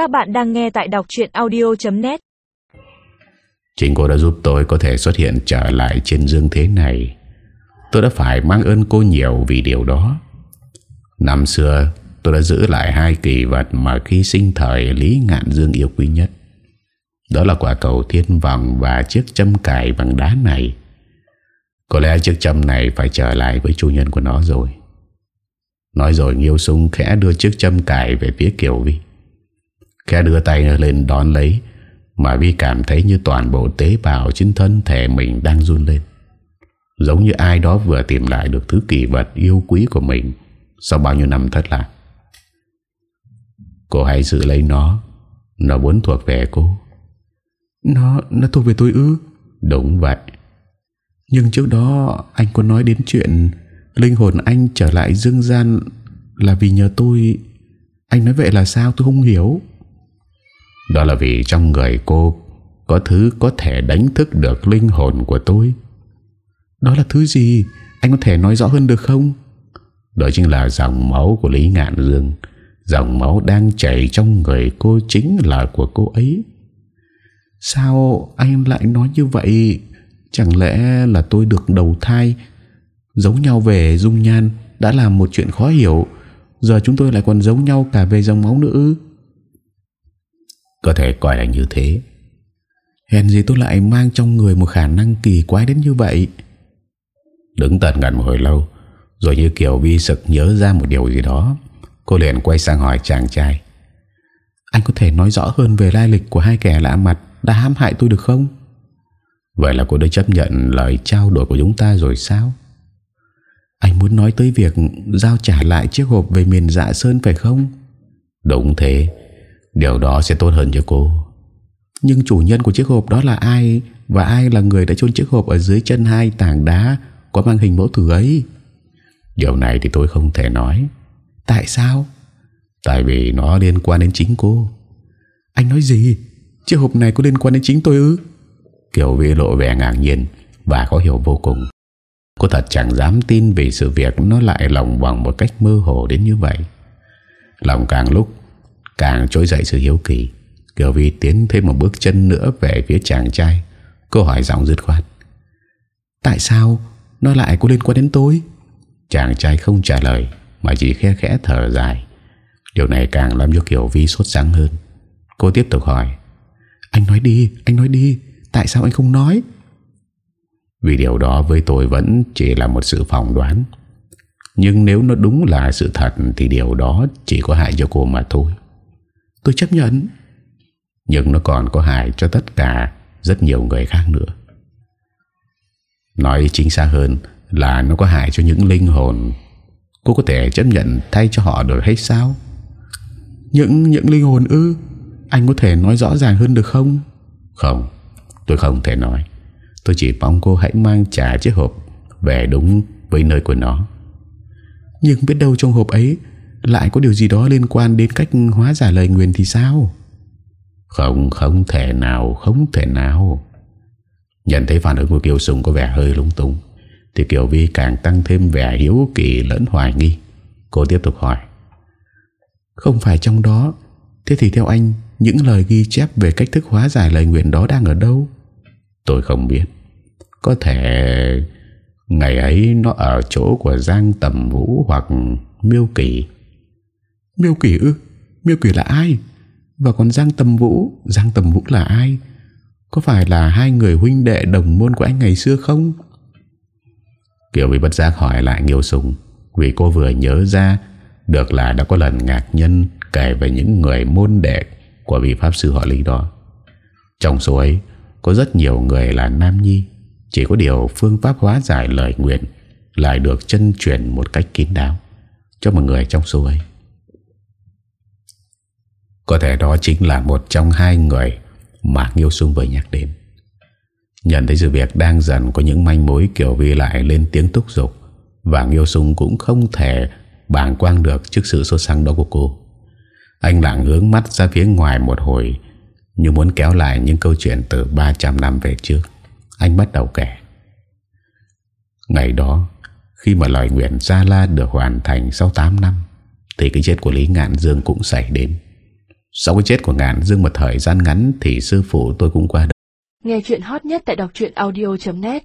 Các bạn đang nghe tại đọc chuyện audio.net Chính cô đã giúp tôi có thể xuất hiện trở lại trên dương thế này. Tôi đã phải mang ơn cô nhiều vì điều đó. Năm xưa, tôi đã giữ lại hai kỳ vật mà khi sinh thời Lý Ngạn Dương yêu quý nhất. Đó là quả cầu thiên vọng và chiếc châm cài bằng đá này. Có lẽ chiếc châm này phải trở lại với chủ nhân của nó rồi. Nói rồi Nghiêu Sung khẽ đưa chiếc châm cài về phía Kiều Vi. Khẽ đưa tay lên đón lấy Mà Vi cảm thấy như toàn bộ tế bào trên thân thể mình đang run lên. Giống như ai đó vừa tìm lại được thứ kỳ vật yêu quý của mình Sau bao nhiêu năm thất lạc. Cô hãy giữ lấy nó. Nó muốn thuộc về cô. Nó, nó thuộc về tôi ư? Đúng vậy. Nhưng trước đó anh có nói đến chuyện Linh hồn anh trở lại dương gian Là vì nhờ tôi. Anh nói vậy là sao? Tôi không hiểu đó là vì trong người cô Có thứ có thể đánh thức được linh hồn của tôi. Đó là thứ gì? Anh có thể nói rõ hơn được không? Đó chính là dòng máu của Lý Ngạn Dương. Dòng máu đang chảy trong người cô chính là của cô ấy. Sao anh lại nói như vậy? Chẳng lẽ là tôi được đầu thai? Giống nhau về dung nhan Đã là một chuyện khó hiểu. Giờ chúng tôi lại còn giống nhau cả về dòng máu nữa có thể coi là như thế. Hèn gì tôi lại mang trong người Một khả năng kỳ quái đến như vậy? Đứng tận ngần một hồi lâu, Rồi như kiểu vi sực nhớ ra một điều gì đó. Cô liền quay sang hỏi chàng trai. Anh có thể nói rõ hơn về lai lịch của hai kẻ lạ mặt Đã hãm hại tôi được không? Vậy là cô đã chấp nhận lời trao đổi của chúng ta rồi sao? Anh muốn nói tới việc Giao trả lại chiếc hộp về miền dạ sơn phải không? Đúng thế. Điều đó sẽ tốt hơn cho cô. Nhưng chủ nhân của chiếc hộp đó là ai? Và ai là người đã chôn chiếc hộp Ở dưới chân hai tảng đá Có mang hình mẫu thử ấy? Điều này thì tôi không thể nói. Tại sao? Tại vì nó liên quan đến chính cô. Anh nói gì? Chiếc hộp này có liên quan đến chính tôi ư? Kiều Vi lộ vẻ ngạc nhiên Và khó hiểu vô cùng. Cô thật chẳng dám tin vì sự việc Nó lại lòng vòng một cách mơ hồ đến như vậy. Lòng càng lúc Càng trỗi dậy sự hiếu kỳ. Kiều Vi tiến thêm một bước chân nữa Về phía chàng trai. Cô hỏi giọng dứt khoát. Tại sao nó lại có liên quan đến tôi? Chàng trai không trả lời Mà chỉ khẽ khẽ thở dài. Điều này càng làm cho Kiều Vi sốt sáng hơn. Cô tiếp tục hỏi. Anh nói đi, anh nói đi Tại sao anh không nói? Vì điều đó với tôi vẫn chỉ là một sự phỏng đoán. Nhưng nếu nó đúng là sự thật Thì điều đó chỉ có hại cho cô mà thôi. Tôi chấp nhận. Nhưng nó còn có hại cho tất cả Rất nhiều người khác nữa. Nói chính xác hơn Là nó có hại cho những linh hồn. Cô có thể chấp nhận thay cho họ được hay sao? Những những linh hồn ư? Anh có thể nói rõ ràng hơn được không? Không, Tôi không thể nói. Tôi chỉ mong cô hãy mang trả chiếc hộp Về đúng với nơi của nó. Nhưng biết đâu trong hộp ấy lại có điều gì đó liên quan đến cách hóa giải lời nguyền thì sao? Không không thể nào Không thể nào. Nhận thấy phản ứng của Kiều Sùng có vẻ hơi lung tung Thì Kiều Vi càng tăng thêm vẻ hiếu kỳ lẫn hoài nghi. Cô tiếp tục hỏi. Không phải trong đó. Thế thì theo anh Những lời ghi chép về cách thức hóa giải lời nguyện đó đang ở đâu? Tôi không biết. Có thể Ngày ấy nó ở chỗ của Giang Tầm Vũ hoặc Miêu Kỳ Miêu kỷ ư? Miêu kỷ là ai? Và còn Giang Tầm Vũ? Giang Tầm Vũ là ai? Có phải là hai người huynh đệ đồng môn của anh ngày xưa không? Kiều bị bất giác hỏi lại Nghiêu Sùng. Vì cô vừa nhớ ra, Được là đã có lần ngạc nhân Kể về những người môn đệ Của vị Pháp Sư họ Lý đó. Trong số ấy, Có rất nhiều người là Nam Nhi. Chỉ có điều phương pháp hóa giải lời nguyện Lại được chân truyền một cách kín đáo. Cho một người trong số ấy. Có thể đó chính là một trong hai người Mà Nghiêu Sung vừa nhắc đến. Nhận thấy sự việc đang dần có những manh mối kiểu vi lại lên tiếng thúc giục, Và Nghiêu Sung cũng không thể bàng quang được trước sự sốt sắng đó của cô. Anh lặng hướng mắt ra phía ngoài một hồi, Như muốn kéo lại những câu chuyện từ 300 năm về trước. Anh bắt đầu kể. Ngày đó, Khi mà lời nguyện Gia La được hoàn thành sau 8 năm, Thì cái chết của Lý Ngạn Dương cũng xảy đến. Sau cái chết của ngàn dương một thời gian ngắn Thì sư phụ tôi cũng qua đời. Nghe chuyện hot nhất tại đọc audio.net